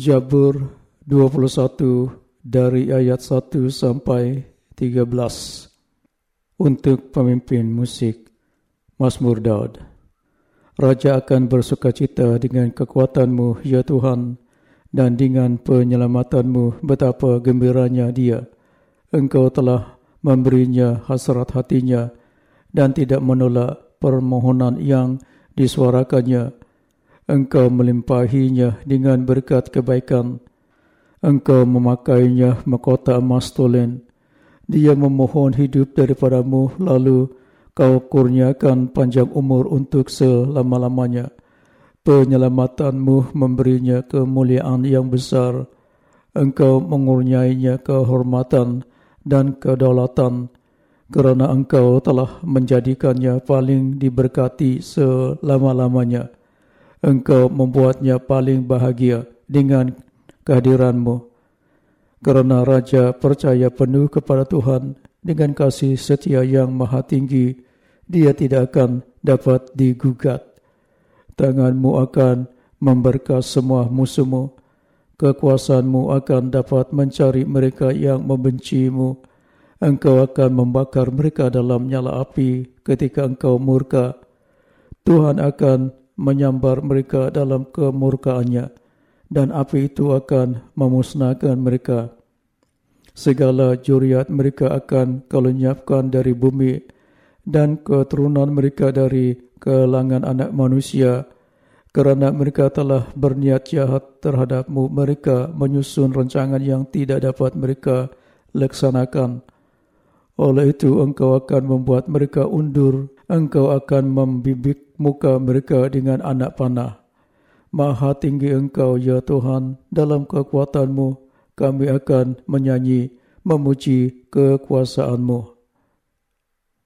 Jabur 21 dari ayat 1 sampai 13 untuk pemimpin musik Mazmur Daud. Raja akan bersuka cita dengan kekuatanmu, ya Tuhan, dan dengan penyelamatanmu betapa gembiranya dia. Engkau telah memberinya hasrat hatinya dan tidak menolak permohonan yang disuarakannya. Engkau melimpahinya dengan berkat kebaikan. Engkau memakainya mahkota emas tulen. Dia memohon hidup daripadamu lalu kau kurniakan panjang umur untuk selama-lamanya. Penyelamatanmu memberinya kemuliaan yang besar. Engkau mengurniainya kehormatan dan kedaulatan kerana engkau telah menjadikannya paling diberkati selama-lamanya engkau membuatnya paling bahagia dengan kehadiranmu. Kerana Raja percaya penuh kepada Tuhan dengan kasih setia yang maha tinggi, dia tidak akan dapat digugat. Tanganmu akan memberkas semua musuhmu. Kekuasaanmu akan dapat mencari mereka yang membencimu. Engkau akan membakar mereka dalam nyala api ketika engkau murka. Tuhan akan menyambar mereka dalam kemurkaannya dan api itu akan memusnahkan mereka. Segala juriat mereka akan kelenyapkan dari bumi dan keturunan mereka dari kelangan anak manusia kerana mereka telah berniat jahat terhadapmu mereka menyusun rancangan yang tidak dapat mereka laksanakan. Oleh itu engkau akan membuat mereka undur, engkau akan membibik muka mereka dengan anak panah. Maha tinggi engkau ya Tuhan, dalam kekuatanmu kami akan menyanyi memuji kekuasaanmu.